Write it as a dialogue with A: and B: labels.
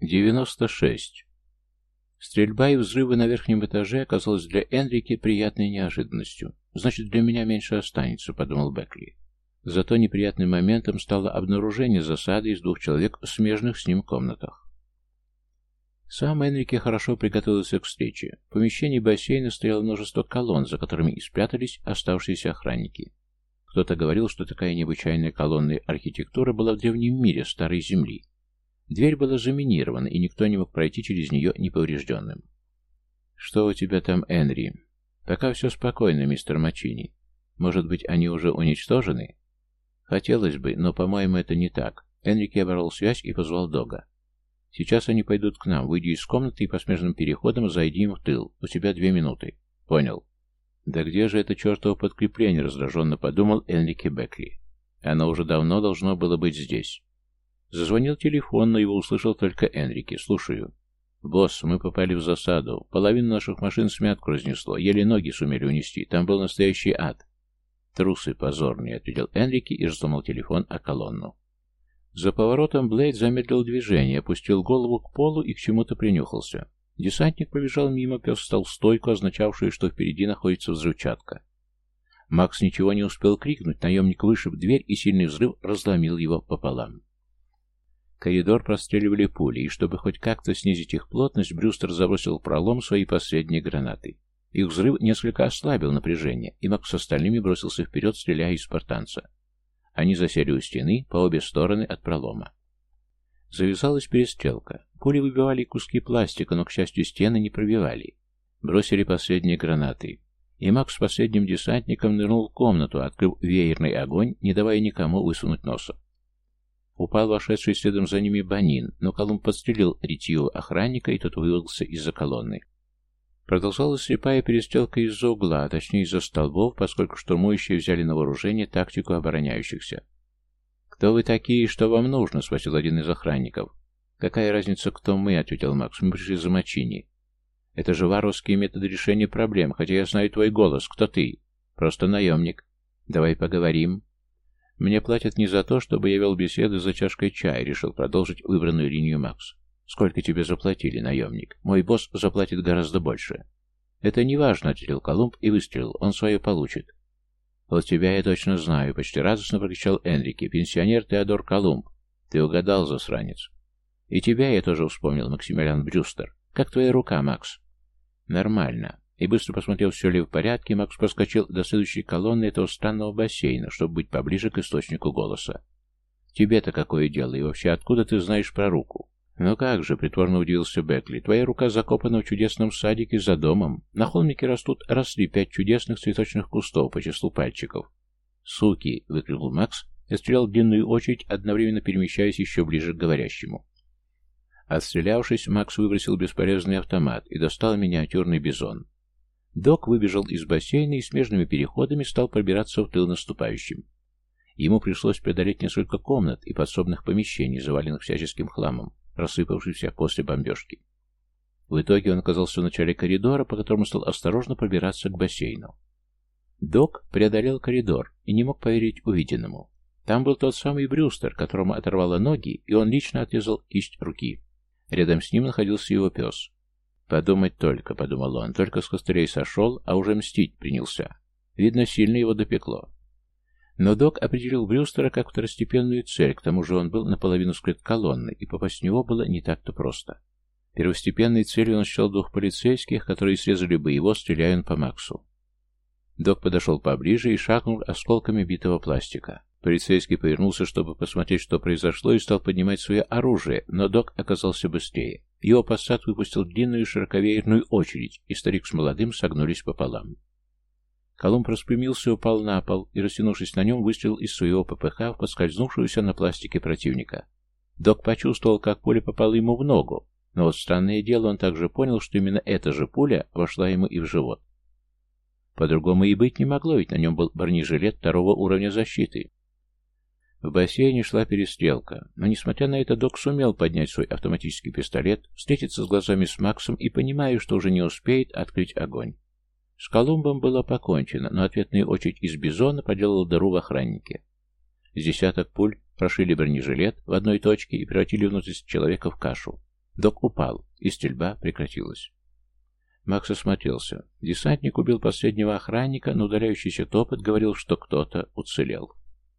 A: 96. Стрельба и взрывы на верхнем этаже оказалась для Энрики приятной неожиданностью. «Значит, для меня меньше останется», — подумал Бекли. Зато неприятным моментом стало обнаружение засады из двух человек в смежных с ним комнатах. Сам Энрике хорошо приготовился к встрече. В помещении бассейна стояло множество колонн, за которыми и спрятались оставшиеся охранники. Кто-то говорил, что такая необычайная колонная архитектура была в древнем мире Старой Земли. Дверь была заминирована, и никто не мог пройти через нее неповрежденным. «Что у тебя там, Энри?» «Пока все спокойно, мистер Мачини. Может быть, они уже уничтожены?» «Хотелось бы, но, по-моему, это не так». Энрике оборвал связь и позвал Дога. «Сейчас они пойдут к нам. Выйди из комнаты и по смежным переходам зайди им в тыл. У тебя две минуты». «Понял». «Да где же это чертово подкрепление?» — раздраженно подумал Энрике Бекли. «Оно уже давно должно было быть здесь». Зазвонил телефон, но его услышал только Энрике. «Слушаю». «Босс, мы попали в засаду. Половину наших машин смятку разнесло. Еле ноги сумели унести. Там был настоящий ад». «Трусы позорные», — ответил Энрике и разломал телефон о колонну. За поворотом Блейд замедлил движение, опустил голову к полу и к чему-то принюхался. Десантник побежал мимо, пес стал стойку, означавшую, что впереди находится взрывчатка. Макс ничего не успел крикнуть, наемник вышиб дверь, и сильный взрыв разломил его пополам. Коридор простреливали пули, и чтобы хоть как-то снизить их плотность, Брюстер забросил в пролом свои последние гранаты. Их взрыв несколько ослабил напряжение, и Макс с остальными бросился вперед, стреляя из спартанца. Они засели у стены по обе стороны от пролома. Завязалась перестрелка. Пули выбивали куски пластика, но, к счастью, стены не пробивали. Бросили последние гранаты. И Макс с последним десантником нырнул в комнату, открыв веерный огонь, не давая никому высунуть носа. Упал вошедший следом за ними Банин, но Колумб подстрелил ретивого охранника, и тот вывелся из-за колонны. Продолжалась слепая перестрелка из-за угла, а точнее из-за столбов, поскольку штурмующие взяли на вооружение тактику обороняющихся. «Кто вы такие и что вам нужно?» — спросил один из охранников. «Какая разница, кто мы?» — ответил Макс. «Мы пришли за Мачини». «Это же варварские методы решения проблем, хотя я знаю твой голос. Кто ты?» «Просто наемник». «Давай поговорим». Мне платят не за то, чтобы я вел беседы за чашкой чая, решил продолжить выбранную линию Макс. Сколько тебе заплатили, наемник? Мой босс заплатит гораздо больше. Это не важно, ответил Колумб и выстрелил. Он свое получит. Вот тебя я точно знаю, почти радостно прокричал Энрике. Пенсионер Теодор Колумб. Ты угадал, засранец. И тебя я тоже вспомнил, Максимилиан Брюстер. Как твоя рука, Макс? Нормально. И быстро посмотрел, все ли в порядке, Макс проскочил до следующей колонны этого странного бассейна, чтобы быть поближе к источнику голоса. «Тебе-то какое дело? И вообще, откуда ты знаешь про руку?» «Ну как же», — притворно удивился Бекли, — «твоя рука закопана в чудесном садике за домом. На холмике растут, росли пять чудесных цветочных кустов по числу пальчиков». «Суки!» — выкрикнул Макс и стрелял в длинную очередь, одновременно перемещаясь еще ближе к говорящему. Отстрелявшись, Макс выбросил бесполезный автомат и достал миниатюрный бизон. Док выбежал из бассейна и смежными переходами стал пробираться в тыл наступающим. Ему пришлось преодолеть несколько комнат и подсобных помещений, заваленных всяческим хламом, рассыпавшихся после бомбежки. В итоге он оказался в начале коридора, по которому стал осторожно пробираться к бассейну. Док преодолел коридор и не мог поверить увиденному. Там был тот самый Брюстер, которому оторвало ноги, и он лично отрезал кисть руки. Рядом с ним находился его пес. Подумать только, подумал он, только с костырей сошел, а уже мстить принялся. Видно, сильно его допекло. Но док определил Брюстера как второстепенную цель, к тому же он был наполовину скрыт колонны, и попасть в него было не так-то просто. Первостепенной целью он считал двух полицейских, которые срезали бы его, стреляя он по Максу. Док подошел поближе и шагнул осколками битого пластика. Полицейский повернулся, чтобы посмотреть, что произошло, и стал поднимать свое оружие, но док оказался быстрее. Его посад выпустил длинную широковеерную очередь, и старик с молодым согнулись пополам. Колумб распрямился, упал на пол и, растянувшись на нем, выстрелил из своего ППХ в подскользнувшуюся на пластике противника. Док почувствовал, как пуля попала ему в ногу, но вот странное дело, он также понял, что именно эта же пуля вошла ему и в живот. По-другому и быть не могло, ведь на нем был бронежилет второго уровня защиты. В бассейне шла перестрелка, но, несмотря на это, док сумел поднять свой автоматический пистолет, встретиться с глазами с Максом и, понимая, что уже не успеет, открыть огонь. С Колумбом было покончено, но ответная очередь из бизона проделала дыру в охраннике. С десяток пуль прошили бронежилет в одной точке и превратили внутрь человека в кашу. Док упал, и стрельба прекратилась. Макс осмотрелся. Десантник убил последнего охранника, но удаляющийся топот говорил, что кто-то уцелел.